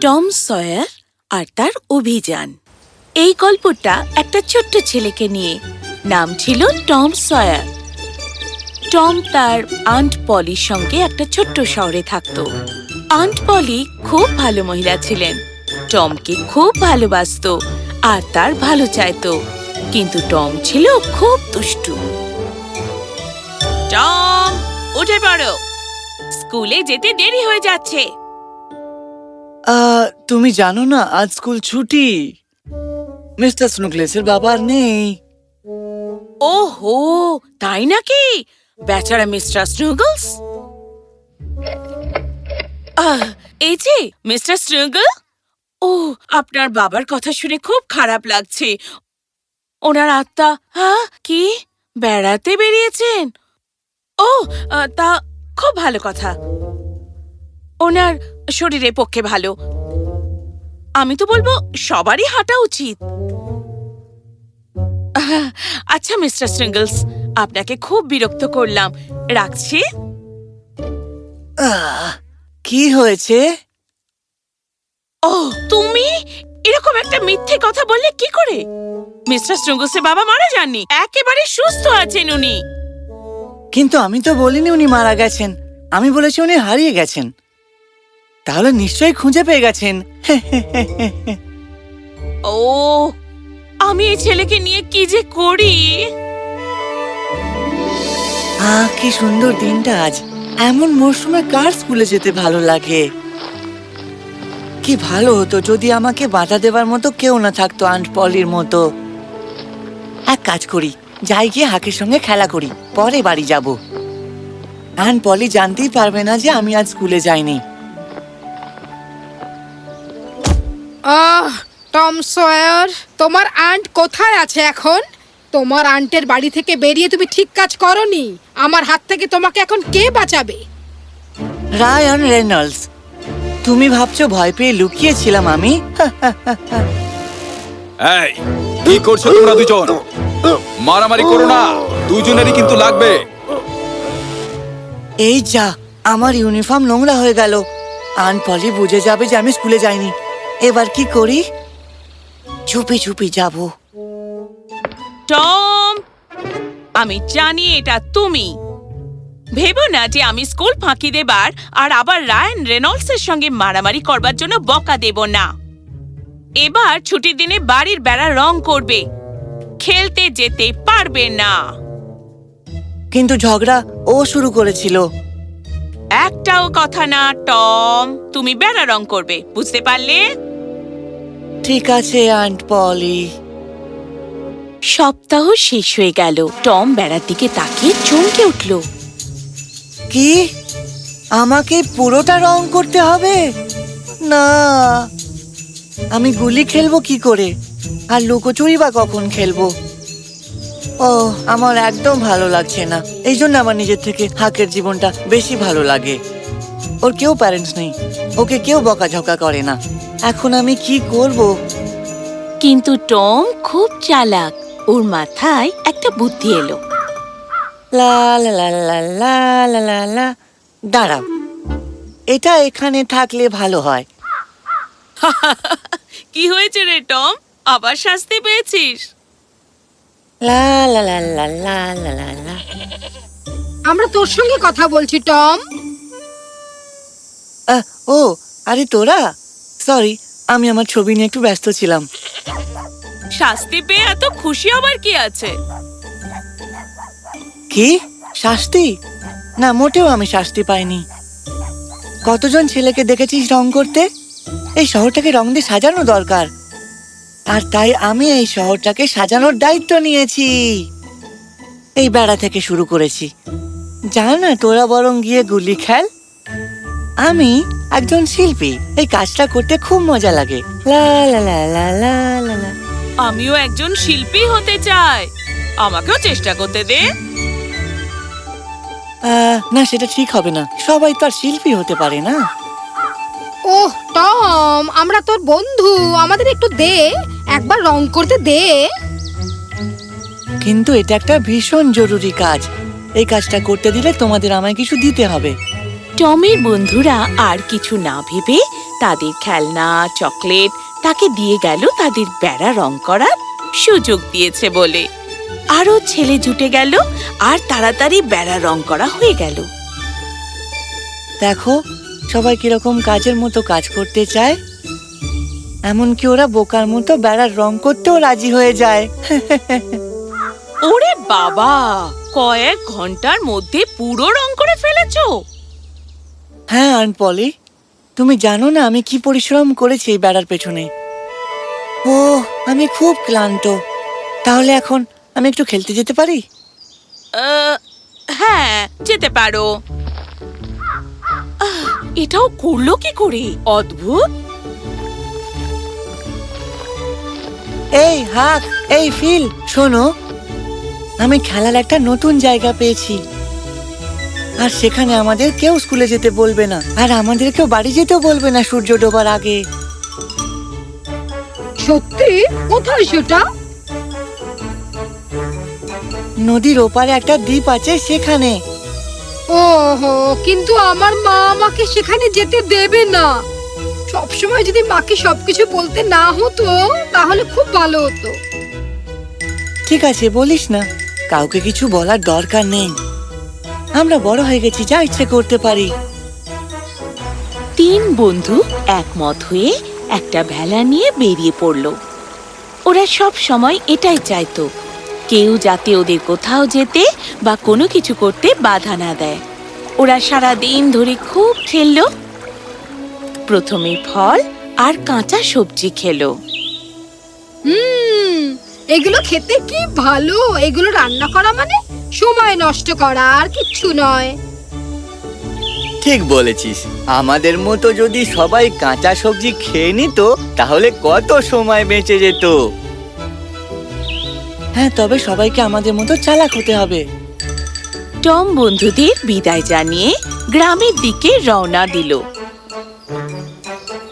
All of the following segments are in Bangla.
টম সয়ার আর তার অভিযান। এই গল্পটা একটা ছোট্ট ছেলেকে নিয়ে। নাম ছিল টম সয়ার। টম তার আন্ট পলির সঙ্গে একটা ছোট্ট শহরে থাকত। আন্ট পলি খুব ভালো মহিলা ছিলেন। টমকে খুব ভালোবাসতো আর তার ভালো চাইতো। কিন্তু টম ছিল খুব দুষ্টু। টম, উঠে পড়ো। স্কুলে যেতে দেরি হয়ে যাচ্ছে। তুমি জানো না, আজ স্কুল ছুটি। মিস্টার স্নুকলেসের বাবা আর নেই। ওহো, তাই নাকি? বেচারা মিস্টার স্নুগলস? এই যে, মিস্টার স্নুগল? ও, আপনার বাবার কথা শুনে খুব খারাপ লাগছে। ওনার আত্মা হ্যাঁ কি? বেড়াতে বেরিয়েছেন? ও তা খুব ভালো কথা। ওনার শরীরের পক্ষে ভালো। আমি তো বলব সবারই হাঁটা উচিত। আচ্ছা মিস্টার স্ট্রিঙ্গলস আপনাকে খুব বিরক্ত করলাম। রাখছি? কি হয়েছে? ও তুমি? এরকম একটা মিথ্যে কথা বললে কি করে? মিস্টার স্ট্রিঙ্গলসের বাবা মারা যাননি একেবারে সুস্থ আছেন উনি। কিন্তু আমি তো বলিনি উনি মারা গেছেন। আমি বলেছি উনি হারিয়ে গেছেন। তাহলে নিশ্চয়ই খুঁজে পেয়ে গেছেন। ও আমি এই ছেলেকে নিয়ে কি যে করি? আহ কি সুন্দর দিনটা আজ। এমন মরশুমে কার স্কুলে যেতে ভালো লাগে? কি ভালো হতো যদি আমাকে বাধা দেবার মতো কেউ না থাকতো আন্ট পলির মতো। এক কাজ করি যাই গিয়ে হাকের সঙ্গে খেলা করি পরে বাড়ি যাব। আন্ট পলি জানতেই পারবে না যে আমি আজ স্কুলে যাইনি। আহ টম সয়ার তোমার আন্ট কোথায় আছে এখন? তোমার আন্টের বাড়ি থেকে বেরিয়ে তুমি ঠিক কাজ করনি। আমার হাত থেকে তোমাকে এখন কে বাঁচাবে? রায়ন রেনল্ডস তুমি ভাবছ ভয় পেয়ে লুকিয়েছিলাম আমি? এই কি করছ তোমরা দুজন? মারামারি করো না দুজনেরই কিন্তু লাগবে। এই যা আমার ইউনিফর্ম নোংরা হয়ে গেল। আন পলি বুঝে যাবে যে আমি স্কুলে যাইনি। এবার কি করি? চুপি চুপি যাব। টম আমি জানি এটা তুমি। ভেবো না যে আমি স্কুল ফাঁকি দেবার আর আবার রায়ান রেনল্ডসের সঙ্গে মারামারি করবার জন্য বকা দেব না। এবার ছুটির দিনে বাড়ির বেড়া রং করবে। খেলতে যেতে পারবে না। কিন্তু ঝগড়া ও শুরু করেছিল। একটাও কথা না টম। তুমি বেড়া রং করবে বুঝতে পারলে? ঠিক আছে আন্ট পলি সপ্তাহ শেষ হয়ে গেল। টম বেড়ার দিকে তাকিয়ে চমকে উঠল। কি? আমাকে পুরোটা রং করতে হবে? না। আমি গুলি খেলব কি করে? আর লুকোচুরি বা কখন খেলব? ও আমার একদম ভালো লাগছে না। এই জন্য আমার নিজের থেকে হাকের জীবনটা বেশি ভালো লাগে। ওর কেউ প্যারেন্টস নেই। ওকে কেউ বকাঝকা করে না। এখন আমি কি করব কিন্তু টম খুব চালাক ওর মাথায় একটা বুদ্ধি এলো লা লা লা লা লা লা লা লা দাঁড়াও এটা এখানে থাকলে ভালো হয় কি হয়েছে রে টম আবার শাস্তি পেয়েছিস লা লা লা লা লা লা লা লা আমরা তোর সঙ্গে কথা বলছি টম আহ, ও আরে তোরা সরি আমি আমার ছবি নিয়ে একটু ব্যস্ত ছিলাম। শাস্তি পেয়ে এত খুশি হবার কি আছে? কি? শাস্তি? না মোটেও আমি শাস্তি পাইনি। কতজন ছেলেকে দেখেছিস রং করতে? এই শহরটাকে রং দিয়ে সাজানো দরকার। আর তাই আমি এই শহরটাকে সাজানোর দায়িত্ব নিয়েছি। এই বেড়া থেকে শুরু করেছি। জান না তোরা বরং গিয়ে গুলি খেল। আমি একজন শিল্পী। এই কাজটা করতে খুব মজা লাগে। লা লা লা লা লা লা লা। আমিও একজন শিল্পী হতে চাই। আমাকেও চেষ্টা করতে দে। না সেটা ঠিক হবে না। সবাই তো আর শিল্পী হতে পারে না। ওহ টম আমরা তোর বন্ধু। আমাদের একটু দে। একবার রং করতে দে। কিন্তু এটা একটা ভীষণ জরুরি কাজ। এই কাজটা করতে দিলে তোমাদের আমায় কিছু দিতে হবে। টমের বন্ধুরা আর কিছু না ভেবে তাদের খেলনা চকলেট তাকে দিয়ে গেল তাদের বেড়া রং করার সুযোগ দিয়েছে বলে। আরও ছেলে জুটে গেল আর তাড়াতাড়ি বেড়া রং করা হয়ে গেল। দেখো সবাই কীরকম কাজের মতো কাজ করতে চায়। এমনকি ওরা বোকার মতো বেড়ার রং করতেও রাজি হয়ে যায়। ওরে বাবা কয়েক ঘণ্টার মধ্যে পুরো রং করে ফেলেছো? হ্যাঁ আন্ট পলি তুমি জানো না আমি কি পরিশ্রম করেছি এই বেড়ার পেছনে। ও আমি খুব ক্লান্ত। তাহলে এখন আমি একটু খেলতে যেতে পারি? হ্যাঁ যেতে পারো। এটাও করল কি করে? অদ্ভুত। এই হাক এই ফিল শোনো। আমি খেলার একটা নতুন জায়গা পেয়েছি। আর সেখানে আমাদের কেউ স্কুলে যেতে বলবে না। আর আমাদের কেউ বাড়ি যেতেও বলবে না সূর্য ডোবার আগে। সত্যি? কোথায় সেটা? নদীর ওপারে একটা দ্বীপ আছে সেখানে। ওহো কিন্তু আমার মা আমাকে সেখানে যেতে দেবে না। সবসময় যদি মাকে সবকিছু বলতে না হতো তাহলে খুব ভালো হতো। ঠিক আছে বলিস না। কাউকে কিছু বলার দরকার নেই। আমরা বড় হয়ে গেছি যা ইচ্ছে করতে পারি। তিন বন্ধু একমত হয়ে একটা ভেলা নিয়ে বেরিয়ে পড়ল। ওরা সব সময় এটাই চাইতো কেউ যাতে ওদের কোথাও যেতে বা কোনো কিছু করতে বাধা না দেয়। ওরা সারা দিন ধরে খুব খেললো। প্রথমে ফল আর কাঁচা সবজি খেলো। হুম এগুলো খেতে কি ভালো এগুলো রান্না করা মানে? সময় নষ্ট করা আর কিচ্ছু নয়। ঠিক বলেছিস। আমাদের মতো যদি সবাই কাঁচা সবজি খেয়ে নিত তাহলে কত সময় বেঁচে যেত? হ্যাঁ তবে সবাইকে আমাদের মতো চালাক হতে হবে। টম বন্ধুদের বিদায় জানিয়ে গ্রামের দিকে রওনা দিল।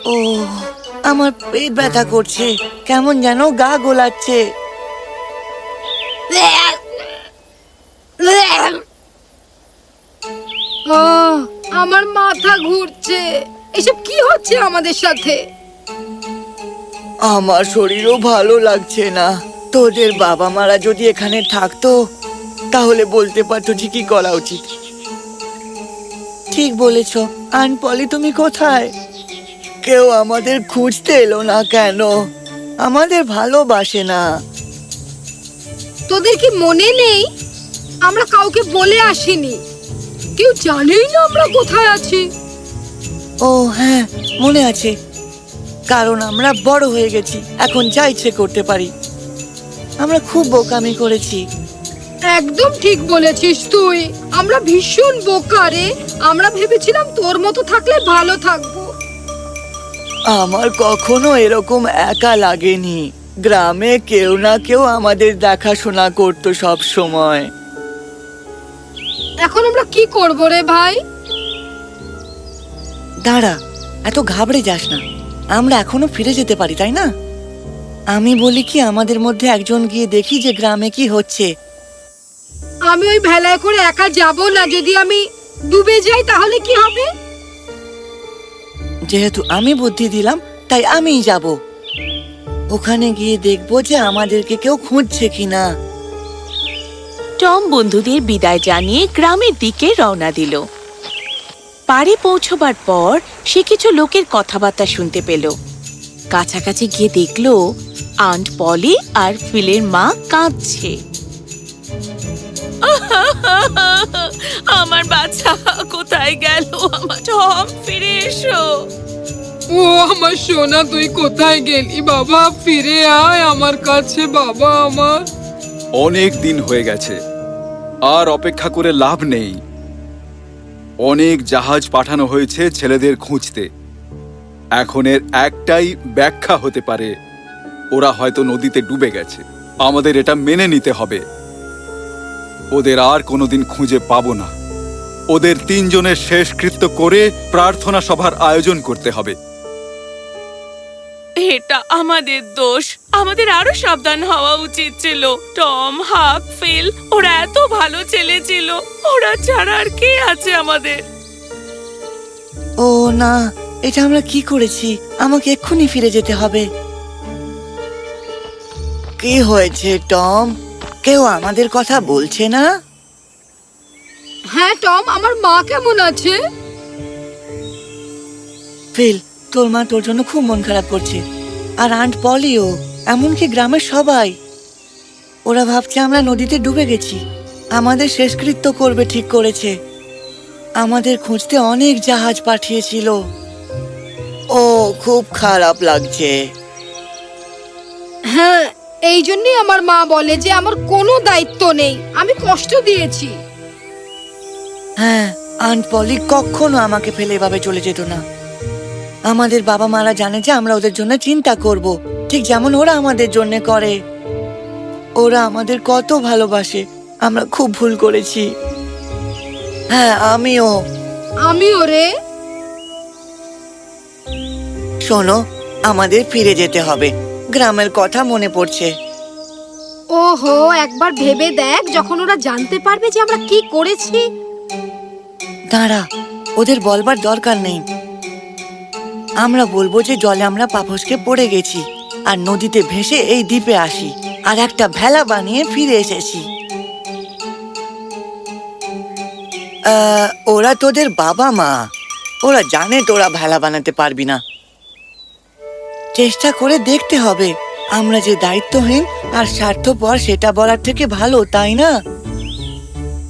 ও আমার পেট ব্যথা করছে। কেমন যেন গা গোলাচ্ছে। আমার মাথা ঘুরছে। এসব কি হচ্ছে আমাদের সাথে? আমার শরীরও ভালো লাগছে না। তোদের বাবা মারা যদি এখানে থাকতো তাহলে বলতে পারতো যে কি করা উচিত। ঠিক বলেছ। আন পলি তুমি কোথায়? কেউ আমাদের খুঁজতে এলো না কেন? আমাদের ভালোবাসে না। তোদের কি মনে নেই? আমরা কাউকে বলে আসিনি। কেউ জানেই না আমরা কোথায় আছি। ও হ্যাঁ মনে আছে। কারণ আমরা বড় হয়ে গেছি এখন যা ইচ্ছে করতে পারি। আমরা খুব বোকামি করেছি। একদম ঠিক বলেছিস তুই। আমরা ভীষণ বোকারে আমরা ভেবেছিলাম তোর মতো থাকলে ভালো থাকব। আমার কখনো এরকম একা লাগেনি। গ্রামে কেউ না কেউ আমাদের দেখাশোনা করতো সব সময়। এখন আমরা কি করব রে ভাই? দাঁড়া এত ঘাবড়ে যাস না। আমরা এখনও ফিরে যেতে পারি তাই না? আমি বলি কি আমাদের মধ্যে একজন গিয়ে দেখি যে গ্রামে কি হচ্ছে। আমি ওই ভেলায় করে একা যাব না যদি আমি ডুবে যাই তাহলে কি হবে? যেহেতু আমি বুদ্ধি দিলাম তাই আমিই যাব। ওখানে গিয়ে দেখব যে আমাদেরকে কেউ খুঁজছে কিনা। টম বন্ধুদের বিদায় জানিয়ে গ্রামের দিকে রওনা দিল। পাড়ে পৌঁছবার পর সে কিছু লোকের কথাবার্তা শুনতে পেল। কাছাকাছি গিয়ে দেখল আন্ট পলি আর ফিলের মা কাঁদছে। আমার বাচ্চা কোথায় গেল? আমার টম ফিরে এসো। ও আমার সোনা তুই কোথায় গেলি? বাবা ফিরে আয় আমার কাছে বাবা আমার। অনেক দিন হয়ে গেছে। আর অপেক্ষা করে লাভ নেই। অনেক জাহাজ পাঠানো হয়েছে ছেলেদের খুঁজতে। এখন এর একটাই ব্যাখ্যা হতে পারে, ওরা হয়তো নদীতে ডুবে গেছে। আমাদের এটা মেনে নিতে হবে। ওদের আর কোনোদিন খুঁজে পাবো না। ওদের তিনজনের শেষকৃত্য করে প্রার্থনা সভার আয়োজন করতে হবে। আমাদের দোষ। আমাদের আরও সাবধান হওয়া উচিত ছিল। টম হাক ফিল ওরা এত ভালো ছেলে ছিল। ওরা ছাড়া আর কে আছে আমাদের? ও না এটা আমরা কি করেছি? আমাকে এক্ষুনি ফিরে যেতে হবে। কি হয়েছে টম? কেউ আমাদের কথা বলছে না? হ্যাঁ টম আমার মা কেমন আছে? ফিল তোর মা তোর জন্য খুব মন খারাপ করছে। আর আন্ট পলিও এমনকি গ্রামের সবাই। ওরা ভাবছে আমরা নদীতে ডুবে গেছি। আমাদের শেষকৃত্য করবে ঠিক করেছে। আমাদের খুঁজতে অনেক জাহাজ পাঠিয়েছিল। ও খুব খারাপ লাগছে। হ্যাঁ এই জন্যই আমার মা বলে যে আমার কোনো দায়িত্ব নেই। আমি কষ্ট দিয়েছি। হ্যাঁ আন্ট পলি কখনো আমাকে ফেলে এভাবে চলে যেত না। আমাদের বাবা মারা জানে যে আমরা ওদের জন্য চিন্তা করব। ঠিক যেমন ওরা আমাদের জন্য করে। ওরা আমাদের কত ভালোবাসে। আমরা খুব ভুল করেছি। হ্যাঁ আমিও। আমিও রে। শোনো আমাদের ফিরে যেতে হবে। গ্রামের কথা মনে পড়ছে। ওহো একবার ভেবে দেখ যখন ওরা জানতে পারবে যে আমরা কি করেছি। দাঁড়া ওদের বলবার দরকার নেই। আমরা বলব যে জলে আমরা পাপসকে পড়ে গেছি, আর নদীতে ভেসে এই দ্বীপে আসি, আর একটা ভেলা বানিয়ে ফিরে এসেছি। ওরা তোদের বাবা মা। ওরা জানে তোরা ভেলা বানাতে পারবি না। চেষ্টা করে দেখতে হবে, আমরা যে দায়িত্বহীন আর স্বার্থপর সেটা বলার থেকে ভালো, তাই না?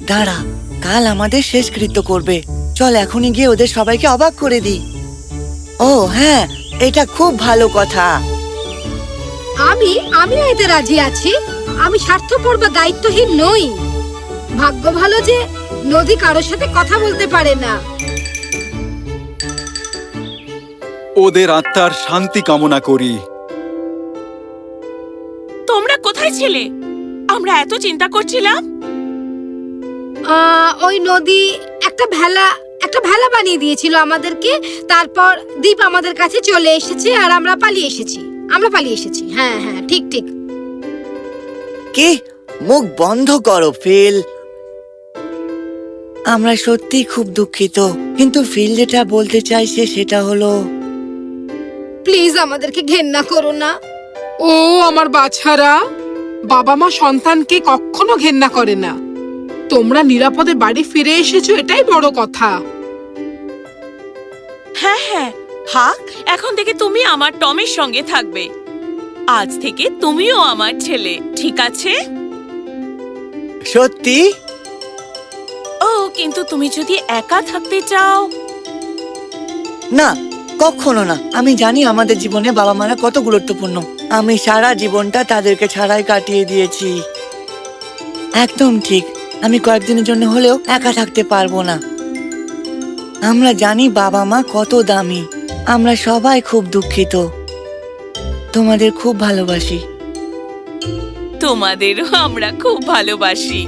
দাঁড়া, কাল আমাদের শেষকৃত্য করবে। চল এখনই গিয়ে ওদের সবাইকে অবাক করে দিই। ও হ্যাঁ এটা খুব ভালো কথা। আমি আমিও এতে রাজি আছি। আমি স্বার্থপর বা দায়িত্বহীন নই। ভাগ্য ভালো যে নদী কারোর সাথে কথা বলতে পারে না। ওদের আত্মার শান্তি কামনা করি। তোমরা কোথায় ছিলে? আমরা এত চিন্তা করছিলাম। আহ, ওই নদী একটা ভেলা একটা ভেলা বানিয়ে দিয়েছিল আমাদেরকে। তারপর দ্বীপ আমাদের কাছে চলে এসেছে আর আমরা পালিয়ে এসেছি। আমরা পালিয়ে এসেছি। হ্যাঁ হ্যাঁ ঠিক ঠিক। কে? মুখ বন্ধ করো ফিল। আমরা সত্যি খুব দুঃখিত। কিন্তু ফিল যেটা বলতে চাইছে সেটা হলো প্লিজ আমাদেরকে ঘেন্না করো না। ও আমার বাছারা বাবা মা সন্তানকে কখনো ঘেন্না করে না। তোমরা নিরাপদে বাড়ি ফিরে এসেছ এটাই বড় কথা। হ্যাঁ হ্যাঁ হাক এখন থেকে তুমি আমার টমের সঙ্গে থাকবে। আজ থেকে তুমিও আমার ছেলে ঠিক আছে? সত্যি? ও কিন্তু তুমি যদি একা থাকতে চাও। না কখনো না। আমি জানি আমাদের জীবনে বাবা মারা কত গুরুত্বপূর্ণ। আমি সারা জীবনটা তাদেরকে ছাড়াই কাটিয়ে দিয়েছি। একদম ঠিক। আমি কয়েকদিনের জন্য হলেও একা থাকতে পারব না। আমরা জানি বাবা মা কত দামি। আমরা সবাই খুব দুঃখিত। তোমাদের খুব ভালোবাসি। তোমাদেরও আমরা খুব ভালোবাসি।